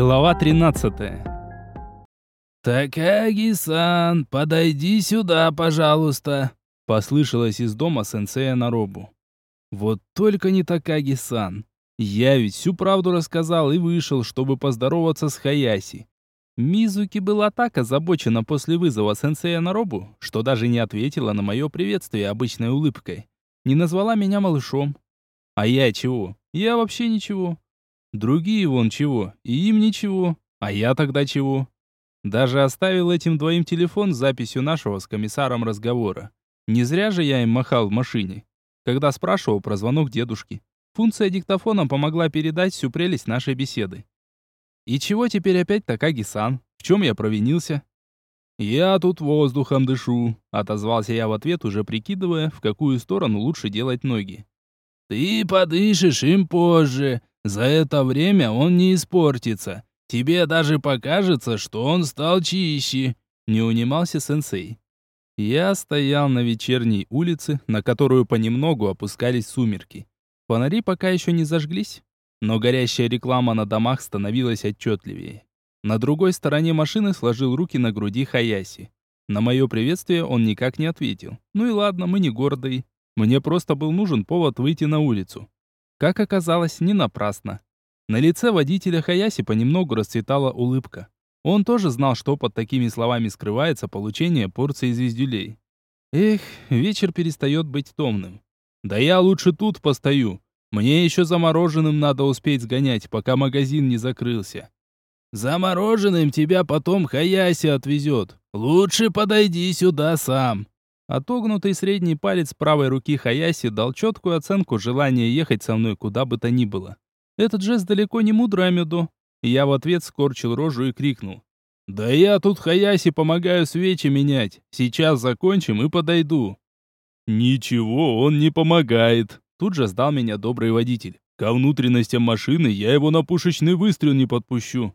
Глава 13. «Такаги-сан, подойди сюда, пожалуйста», — послышалось из дома сенсея Наробу. Вот только не Такаги-сан. Я ведь всю правду рассказал и вышел, чтобы поздороваться с Хаяси. Мизуки была так озабочена после вызова сенсея Наробу, что даже не ответила на мое приветствие обычной улыбкой. Не назвала меня малышом. А я чего? Я вообще ничего. Другие вон чего, и им ничего. А я тогда чего? Даже оставил этим двоим телефон с записью нашего с комиссаром разговора. Не зря же я им махал в машине, когда спрашивал про звонок дедушки. Функция диктофона помогла передать всю прелесть нашей беседы. И чего теперь опять Такаги-сан? В чем я провинился? «Я тут воздухом дышу», — отозвался я в ответ, уже прикидывая, в какую сторону лучше делать ноги. «Ты подышишь им позже, за это время он не испортится. Тебе даже покажется, что он стал чище», — не унимался сенсей. Я стоял на вечерней улице, на которую понемногу опускались сумерки. Фонари пока еще не зажглись, но горящая реклама на домах становилась отчетливее. На другой стороне машины сложил руки на груди Хаяси. На мое приветствие он никак не ответил. Ну и ладно, мы не гордые. Мне просто был нужен повод выйти на улицу. Как оказалось, не напрасно. На лице водителя Хаяси понемногу расцветала улыбка. Он тоже знал, что под такими словами скрывается получение порции звездюлей. Эх, вечер перестает быть томным. Да я лучше тут постою. Мне еще замороженным надо успеть сгонять, пока магазин не закрылся. Замороженным тебя потом Хаяси отвезет. Лучше подойди сюда сам. Отогнутый средний палец правой руки Хаяси дал четкую оценку желания ехать со мной куда бы то ни было. Этот жест далеко не мудрый Амидо. Я в ответ скорчил рожу и крикнул. «Да я тут Хаяси помогаю свечи менять. Сейчас закончим и подойду». «Ничего, он не помогает», — тут же сдал меня добрый водитель. «Ко внутренностям машины я его на пушечный выстрел не подпущу».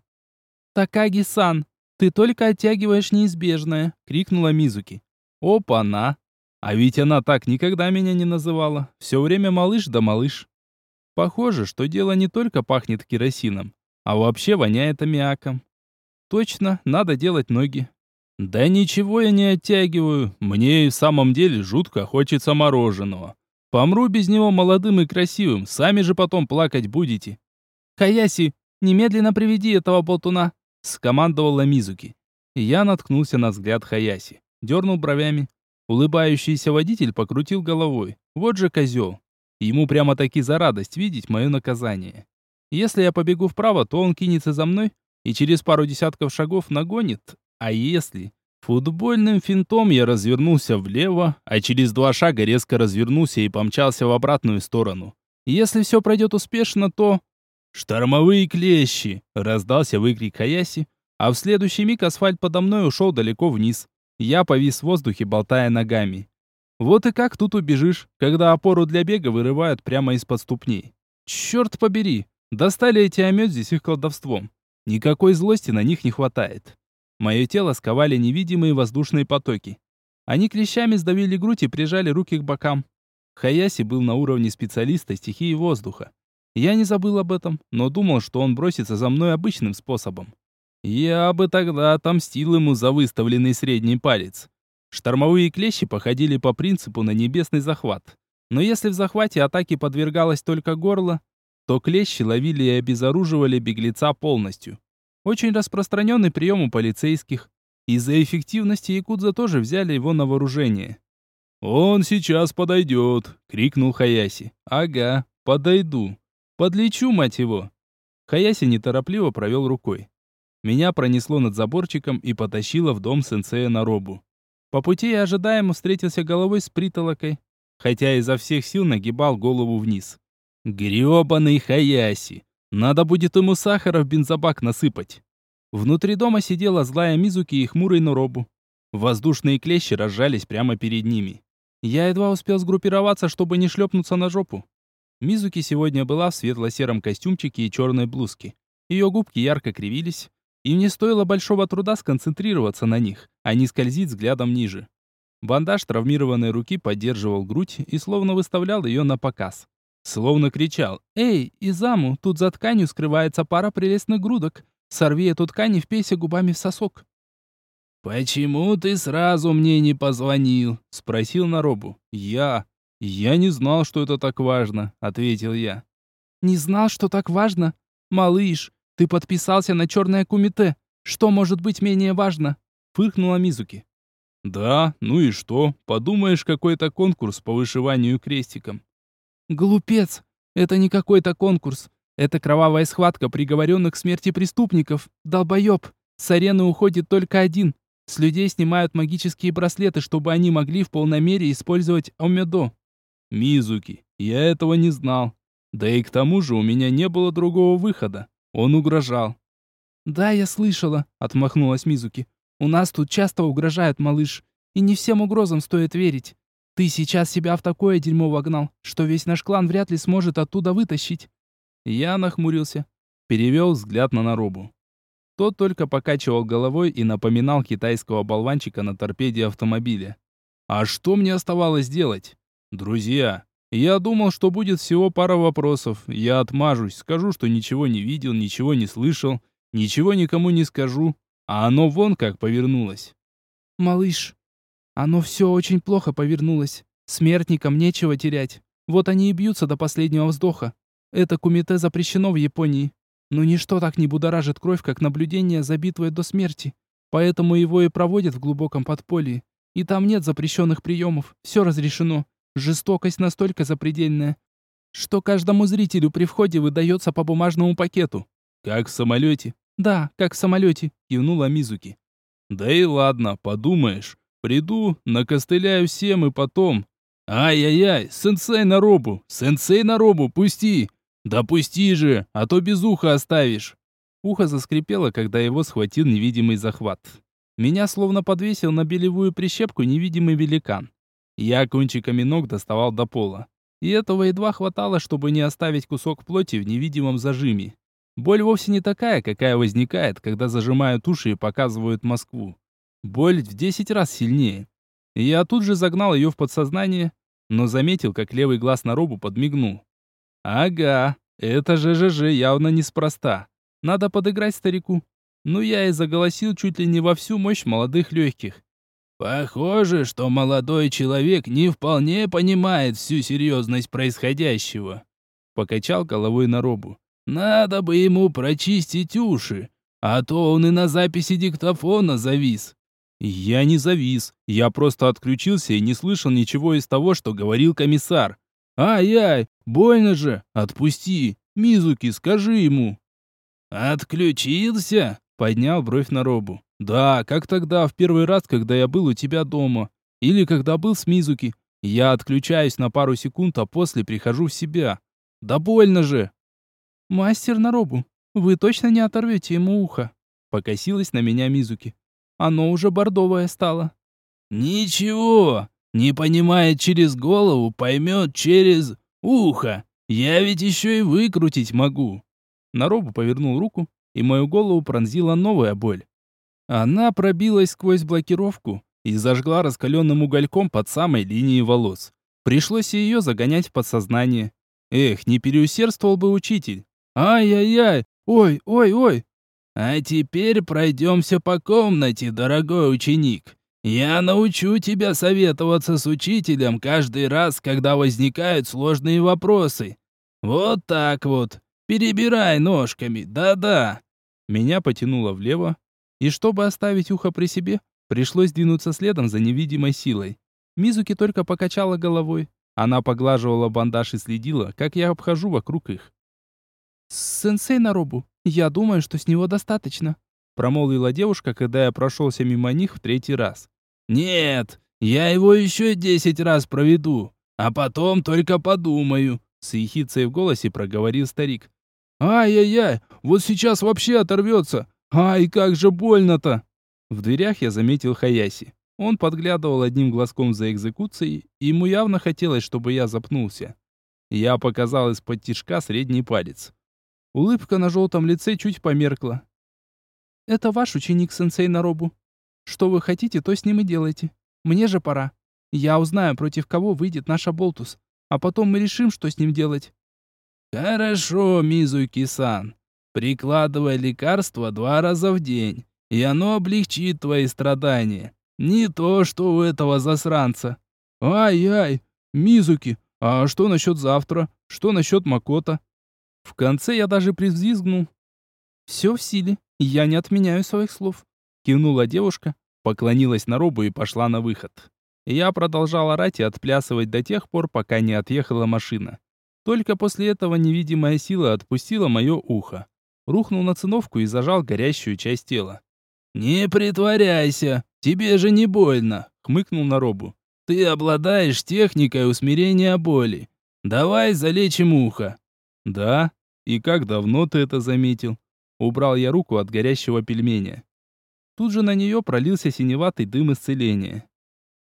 «Такаги-сан, ты только оттягиваешь неизбежное», — крикнула Мизуки. Опа-на! А ведь она так никогда меня не называла. Все время малыш да малыш. Похоже, что дело не только пахнет керосином, а вообще воняет аммиаком. Точно, надо делать ноги. Да ничего я не оттягиваю. Мне и в самом деле жутко хочется мороженого. Помру без него молодым и красивым, сами же потом плакать будете. Хаяси, немедленно приведи этого болтуна, скомандовала Мизуки. Я наткнулся на взгляд Хаяси дернул бровями. Улыбающийся водитель покрутил головой. Вот же козел. Ему прямо-таки за радость видеть мое наказание. Если я побегу вправо, то он кинется за мной и через пару десятков шагов нагонит. А если... Футбольным финтом я развернулся влево, а через два шага резко развернулся и помчался в обратную сторону. Если все пройдет успешно, то... «Штормовые клещи!» — раздался выкрик Хаяси, а в следующий миг асфальт подо мной ушел далеко вниз. Я повис в воздухе, болтая ногами. Вот и как тут убежишь, когда опору для бега вырывают прямо из-под ступней. Черт побери, достали эти амёдзи с их колдовством. Никакой злости на них не хватает. Мое тело сковали невидимые воздушные потоки. Они клещами сдавили грудь и прижали руки к бокам. Хаяси был на уровне специалиста стихии воздуха. Я не забыл об этом, но думал, что он бросится за мной обычным способом. Я бы тогда отомстил ему за выставленный средний палец. Штормовые клещи походили по принципу на небесный захват. Но если в захвате атаки подвергалось только горло, то клещи ловили и обезоруживали беглеца полностью. Очень распространенный прием у полицейских. Из-за эффективности якудза тоже взяли его на вооружение. «Он сейчас подойдет!» — крикнул Хаяси. «Ага, подойду. Подлечу, мать его!» Хаяси неторопливо провел рукой. Меня пронесло над заборчиком и потащило в дом сенсея на робу. По пути я ожидаемо встретился головой с притолокой, хотя изо всех сил нагибал голову вниз. Грёбаный Хаяси! Надо будет ему сахара в бензобак насыпать. Внутри дома сидела злая Мизуки и хмурый Норобу. Воздушные клещи разжались прямо перед ними. Я едва успел сгруппироваться, чтобы не шлепнуться на жопу. Мизуки сегодня была в светло-сером костюмчике и черной блузке. Ее губки ярко кривились, и мне стоило большого труда сконцентрироваться на них, а не скользить взглядом ниже. Бандаж травмированной руки поддерживал грудь и словно выставлял ее на показ. Словно кричал «Эй, Изаму, тут за тканью скрывается пара прелестных грудок. Сорви эту ткань и впейся губами в сосок. «Почему ты сразу мне не позвонил?» — спросил Наробу. «Я... я не знал, что это так важно», — ответил я. «Не знал, что так важно? Малыш, ты подписался на черное кумите. Что может быть менее важно?» — фыркнула Мизуки. «Да, ну и что? Подумаешь, какой-то конкурс по вышиванию крестиком». «Глупец! Это не какой-то конкурс. Это кровавая схватка приговоренных к смерти преступников. Долбоеб! С арены уходит только один. С людей снимают магические браслеты, чтобы они могли в полной мере использовать Омедо. Мизуки, я этого не знал. Да и к тому же у меня не было другого выхода. Он угрожал. «Да, я слышала», — отмахнулась Мизуки. «У нас тут часто угрожают, малыш. И не всем угрозам стоит верить. Ты сейчас себя в такое дерьмо вогнал, что весь наш клан вряд ли сможет оттуда вытащить». Я нахмурился, перевел взгляд на Наробу. Тот только покачивал головой и напоминал китайского болванчика на торпеде автомобиля. А что мне оставалось делать? Друзья, я думал, что будет всего пара вопросов. Я отмажусь, скажу, что ничего не видел, ничего не слышал, ничего никому не скажу. А оно вон как повернулось. Малыш, оно все очень плохо повернулось. Смертникам нечего терять. Вот они и бьются до последнего вздоха. Это кумите запрещено в Японии. Но ничто так не будоражит кровь, как наблюдение за битвой до смерти. Поэтому его и проводят в глубоком подполье. И там нет запрещенных приемов. Все разрешено. Жестокость настолько запредельная, что каждому зрителю при входе выдается по бумажному пакету. «Как в самолете?» «Да, как в самолете», — кивнула Мизуки. «Да и ладно, подумаешь. Приду, накостыляю всем и потом...» «Ай-яй-яй, сенсей на робу! Сенсей на робу, пусти! «Да пусти же, а то без уха оставишь!» Ухо заскрипело, когда его схватил невидимый захват. Меня словно подвесил на белевую прищепку невидимый великан. Я кончиками ног доставал до пола. И этого едва хватало, чтобы не оставить кусок плоти в невидимом зажиме. Боль вовсе не такая, какая возникает, когда зажимают уши и показывают Москву. Боль в десять раз сильнее. Я тут же загнал ее в подсознание, но заметил, как левый глаз на робу подмигнул. Ага, это же ЖЖ явно неспроста. Надо подыграть старику. Ну я и заголосил чуть ли не во всю мощь молодых легких. Похоже, что молодой человек не вполне понимает всю серьезность происходящего. Покачал головой на робу. Надо бы ему прочистить уши, а то он и на записи диктофона завис. Я не завис, я просто отключился и не слышал ничего из того, что говорил комиссар. «Ай-яй, больно же! Отпусти! Мизуки, скажи ему!» «Отключился?» — поднял бровь на робу. «Да, как тогда, в первый раз, когда я был у тебя дома. Или когда был с Мизуки. Я отключаюсь на пару секунд, а после прихожу в себя. Да больно же!» «Мастер на робу, вы точно не оторвете ему ухо?» Покосилась на меня Мизуки. «Оно уже бордовое стало». «Ничего, не понимает через голову, поймет через ухо. Я ведь еще и выкрутить могу. Наробу повернул руку, и мою голову пронзила новая боль. Она пробилась сквозь блокировку и зажгла раскаленным угольком под самой линией волос. Пришлось ее загонять в подсознание. Эх, не переусердствовал бы учитель. Ай-яй-яй, ой, ой, ой. А теперь пройдемся по комнате, дорогой ученик. Я научу тебя советоваться с учителем каждый раз, когда возникают сложные вопросы. Вот так вот. Перебирай ножками, да-да. Меня потянуло влево, и чтобы оставить ухо при себе, пришлось двинуться следом за невидимой силой. Мизуки только покачала головой. Она поглаживала бандаж и следила, как я обхожу вокруг их. «Сенсей Наробу, я думаю, что с него достаточно», промолвила девушка, когда я прошелся мимо них в третий раз. «Нет, я его еще десять раз проведу, а потом только подумаю», с ехицей в голосе проговорил старик. «Ай-яй-яй, вот сейчас вообще оторвется! Ай, как же больно-то!» В дверях я заметил Хаяси. Он подглядывал одним глазком за экзекуцией, ему явно хотелось, чтобы я запнулся. Я показал из-под тишка средний палец. Улыбка на желтом лице чуть померкла. «Это ваш ученик, сенсей Наробу», что вы хотите, то с ним и делайте. Мне же пора. Я узнаю, против кого выйдет наша Болтус, а потом мы решим, что с ним делать. Хорошо, Мизуки-сан. Прикладывай лекарство два раза в день, и оно облегчит твои страдания. Не то, что у этого засранца. Ай-ай, Мизуки, а что насчет завтра? Что насчет Макота? В конце я даже привзвизгнул. Все в силе, я не отменяю своих слов. Кивнула девушка, поклонилась на робу и пошла на выход. Я продолжал орать и отплясывать до тех пор, пока не отъехала машина. Только после этого невидимая сила отпустила мое ухо. Рухнул на циновку и зажал горящую часть тела. «Не притворяйся, тебе же не больно», — хмыкнул на робу. «Ты обладаешь техникой усмирения боли. Давай залечим ухо». «Да? И как давно ты это заметил?» Убрал я руку от горящего пельменя. Тут же на нее пролился синеватый дым исцеления.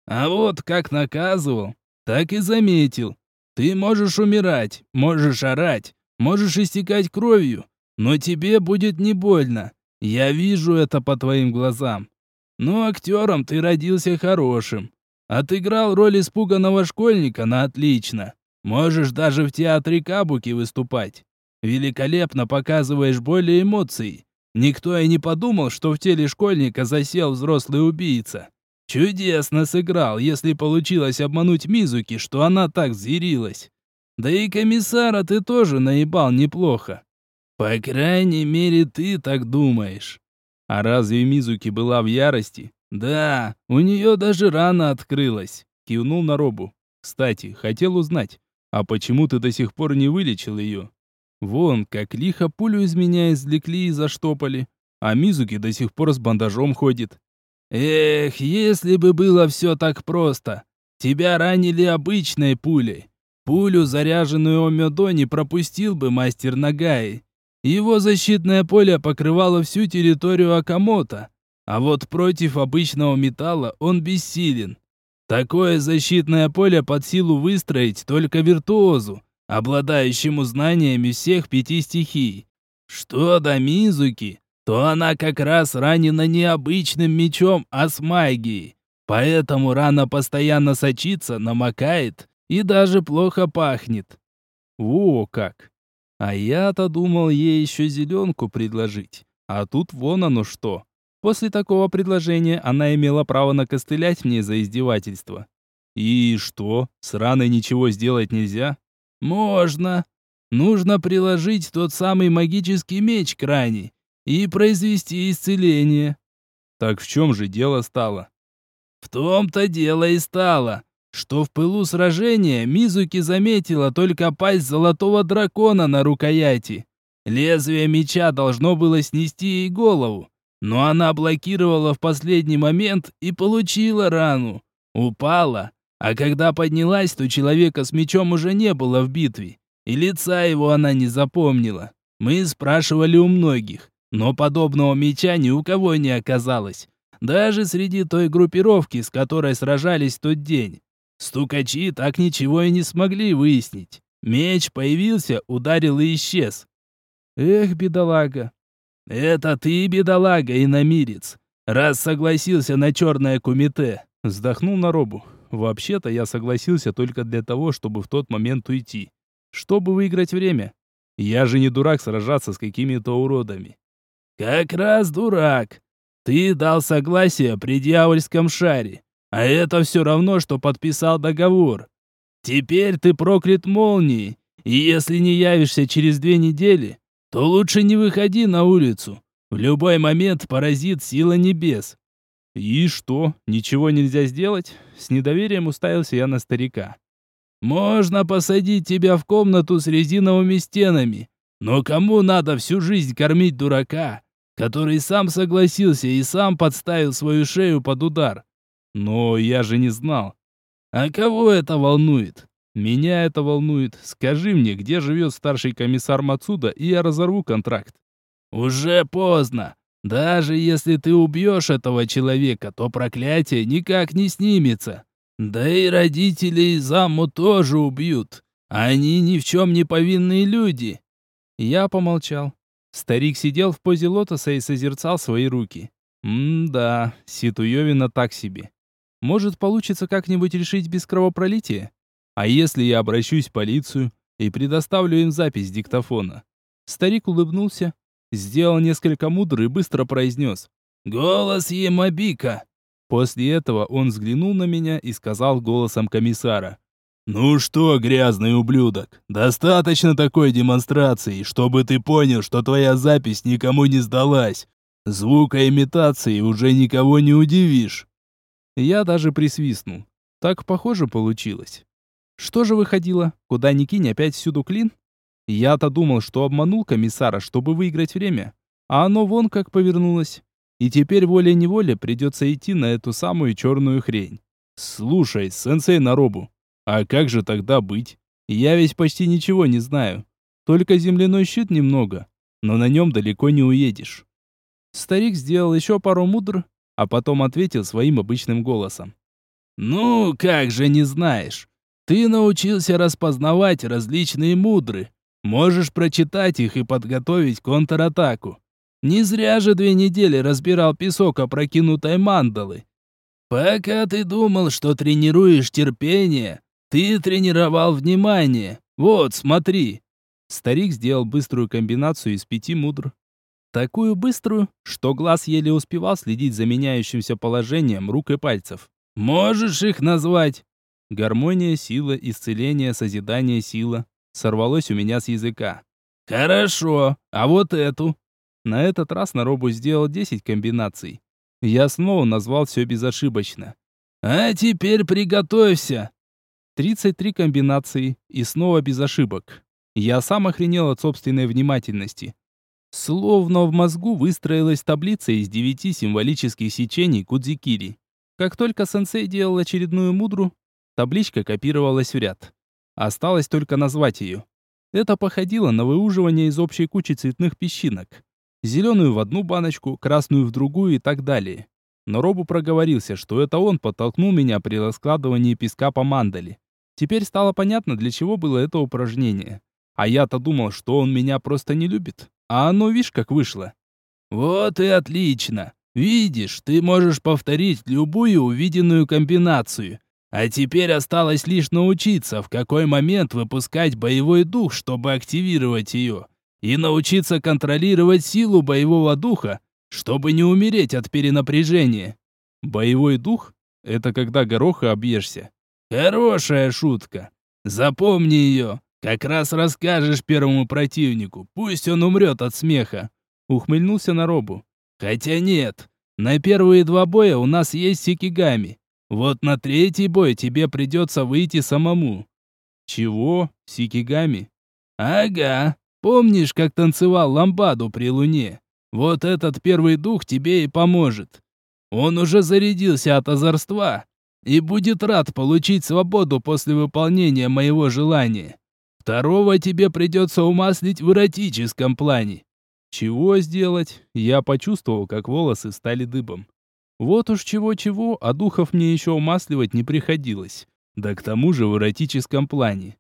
«А вот как наказывал, так и заметил. Ты можешь умирать, можешь орать, можешь истекать кровью, но тебе будет не больно. Я вижу это по твоим глазам. Но актером ты родился хорошим. Отыграл роль испуганного школьника на отлично. Можешь даже в театре Кабуки выступать. Великолепно показываешь более эмоций. Никто и не подумал, что в теле школьника засел взрослый убийца. Чудесно сыграл, если получилось обмануть Мизуки, что она так взъярилась. Да и комиссара ты тоже наебал неплохо. По крайней мере, ты так думаешь. А разве Мизуки была в ярости? Да, у нее даже рана открылась. Кивнул на робу. Кстати, хотел узнать, а почему ты до сих пор не вылечил ее? Вон, как лихо пулю из меня извлекли и заштопали. А Мизуки до сих пор с бандажом ходит. Эх, если бы было все так просто. Тебя ранили обычной пулей. Пулю, заряженную Омедо, не пропустил бы мастер Нагаи. Его защитное поле покрывало всю территорию Акамото, а вот против обычного металла он бессилен. Такое защитное поле под силу выстроить только виртуозу, обладающему знаниями всех пяти стихий. Что до Мизуки, то она как раз ранена не обычным мечом, а с магией. Поэтому рана постоянно сочится, намокает и даже плохо пахнет. Во как! А я-то думал ей еще зеленку предложить. А тут вон оно что. После такого предложения она имела право накостылять мне за издевательство. И что, с раной ничего сделать нельзя? Можно. Нужно приложить тот самый магический меч к ране и произвести исцеление. Так в чем же дело стало? В том-то дело и стало, что в пылу сражения Мизуки заметила только пасть золотого дракона на рукояти. Лезвие меча должно было снести ей голову, но она блокировала в последний момент и получила рану. Упала, а когда поднялась, то человека с мечом уже не было в битве, и лица его она не запомнила. Мы спрашивали у многих, но подобного меча ни у кого не оказалось. Даже среди той группировки, с которой сражались тот день. Стукачи так ничего и не смогли выяснить. Меч появился, ударил и исчез. Эх, бедолага. Это ты, бедолага, иномирец. Раз согласился на черное кумите. Вздохнул на робу. Вообще-то я согласился только для того, чтобы в тот момент уйти. Чтобы выиграть время. Я же не дурак сражаться с какими-то уродами. Как раз дурак. Ты дал согласие при дьявольском шаре. А это все равно, что подписал договор. Теперь ты проклят молнией, и если не явишься через две недели, то лучше не выходи на улицу. В любой момент поразит сила небес. И что, ничего нельзя сделать? С недоверием уставился я на старика. Можно посадить тебя в комнату с резиновыми стенами, но кому надо всю жизнь кормить дурака, который сам согласился и сам подставил свою шею под удар? Но я же не знал. А кого это волнует? Меня это волнует. Скажи мне, где живет старший комиссар Мацуда, и я разорву контракт. Уже поздно. Даже если ты убьешь этого человека, то проклятие никак не снимется. Да и родителей заму тоже убьют. Они ни в чем не повинные люди. Я помолчал. Старик сидел в позе лотоса и созерцал свои руки. М-да, Ситуевина так себе. Может, получится как-нибудь решить без кровопролития? А если я обращусь в полицию и предоставлю им запись диктофона? Старик улыбнулся, сделал несколько мудр и быстро произнес. «Голос Емабика!» После этого он взглянул на меня и сказал голосом комиссара. «Ну что, грязный ублюдок, достаточно такой демонстрации, чтобы ты понял, что твоя запись никому не сдалась. Звукоимитацией уже никого не удивишь». Я даже присвистнул. Так похоже получилось. Что же выходило? Куда ни кинь, опять всюду клин? Я-то думал, что обманул комиссара, чтобы выиграть время. А оно вон как повернулось. И теперь волей-неволей придется идти на эту самую черную хрень. Слушай, сенсей Наробу, а как же тогда быть? Я ведь почти ничего не знаю. Только земляной щит немного, но на нем далеко не уедешь. Старик сделал еще пару мудр, а потом ответил своим обычным голосом. «Ну, как же не знаешь? Ты научился распознавать различные мудры. Можешь прочитать их и подготовить контратаку. Не зря же две недели разбирал песок опрокинутой мандалы. Пока ты думал, что тренируешь терпение, ты тренировал внимание. Вот, смотри. Старик сделал быструю комбинацию из пяти мудр. Такую быструю, что глаз еле успевал следить за меняющимся положением рук и пальцев. Можешь их назвать? Гармония, сила, исцеление, созидание, сила. Сорвалось у меня с языка. Хорошо, а вот эту? На этот раз на робу сделал 10 комбинаций. Я снова назвал все безошибочно. «А теперь приготовься!» 33 комбинации и снова без ошибок. Я сам охренел от собственной внимательности. Словно в мозгу выстроилась таблица из девяти символических сечений кудзикири. Как только сенсей делал очередную мудру, табличка копировалась в ряд. Осталось только назвать ее. Это походило на выуживание из общей кучи цветных песчинок зеленую в одну баночку, красную в другую и так далее. Но Робу проговорился, что это он подтолкнул меня при раскладывании песка по мандали. Теперь стало понятно, для чего было это упражнение. А я-то думал, что он меня просто не любит. А оно, видишь, как вышло. Вот и отлично. Видишь, ты можешь повторить любую увиденную комбинацию. А теперь осталось лишь научиться, в какой момент выпускать боевой дух, чтобы активировать ее и научиться контролировать силу боевого духа, чтобы не умереть от перенапряжения. Боевой дух — это когда гороха объешься. Хорошая шутка. Запомни ее. Как раз расскажешь первому противнику, пусть он умрет от смеха. Ухмыльнулся на робу. Хотя нет, на первые два боя у нас есть сикигами. Вот на третий бой тебе придется выйти самому. Чего? Сикигами? Ага. Помнишь, как танцевал ламбаду при луне? Вот этот первый дух тебе и поможет. Он уже зарядился от озорства и будет рад получить свободу после выполнения моего желания. Второго тебе придется умаслить в эротическом плане. Чего сделать? Я почувствовал, как волосы стали дыбом. Вот уж чего-чего, а духов мне еще умасливать не приходилось. Да к тому же в эротическом плане.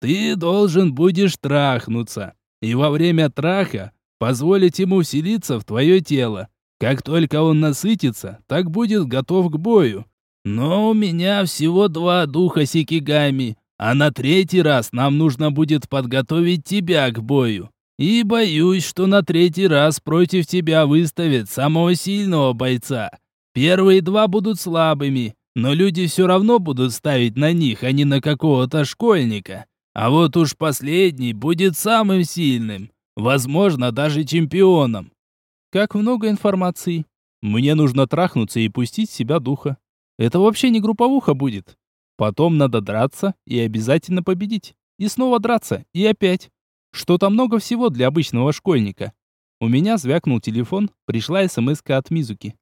Ты должен будешь трахнуться и во время траха позволить ему вселиться в твое тело. Как только он насытится, так будет готов к бою. Но у меня всего два духа Сикигами, а на третий раз нам нужно будет подготовить тебя к бою. И боюсь, что на третий раз против тебя выставят самого сильного бойца. Первые два будут слабыми, но люди все равно будут ставить на них, а не на какого-то школьника. А вот уж последний будет самым сильным, возможно, даже чемпионом. Как много информации. Мне нужно трахнуться и пустить в себя духа. Это вообще не групповуха будет. Потом надо драться и обязательно победить. И снова драться, и опять. Что-то много всего для обычного школьника. У меня звякнул телефон, пришла смс от Мизуки.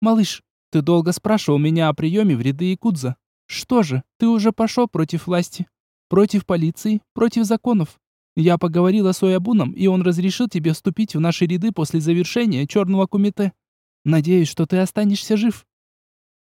«Малыш, ты долго спрашивал меня о приеме в ряды Якудза. Что же, ты уже пошел против власти?» Против полиции, против законов. Я поговорила с Оябуном, и он разрешил тебе вступить в наши ряды после завершения черного кумите. Надеюсь, что ты останешься жив.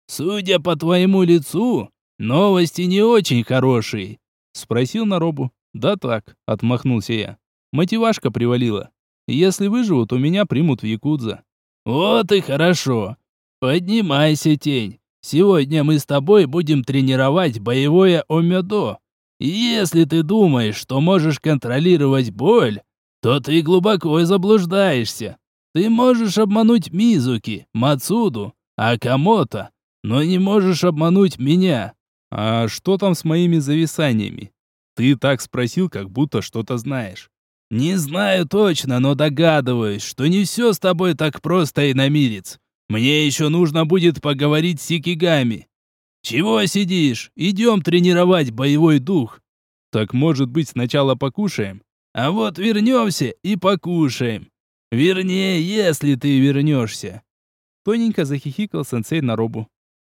Судя по твоему лицу, новости не очень хорошие, спросил Наробу. Да так, отмахнулся я. Мотивашка привалила. Если выживу, то меня примут в якудза. Вот и хорошо. Поднимайся, тень. Сегодня мы с тобой будем тренировать боевое омёдо. Если ты думаешь, что можешь контролировать боль, то ты глубоко заблуждаешься. Ты можешь обмануть Мизуки, Мацуду, Акамото, но не можешь обмануть меня. А что там с моими зависаниями? Ты так спросил, как будто что-то знаешь. Не знаю точно, но догадываюсь, что не все с тобой так просто и намирец. Мне еще нужно будет поговорить с Икигами. Чего сидишь? Идем тренировать боевой дух. Так может быть сначала покушаем? А вот вернемся и покушаем. Вернее, если ты вернешься. Тоненько захихикал сенсей на робу.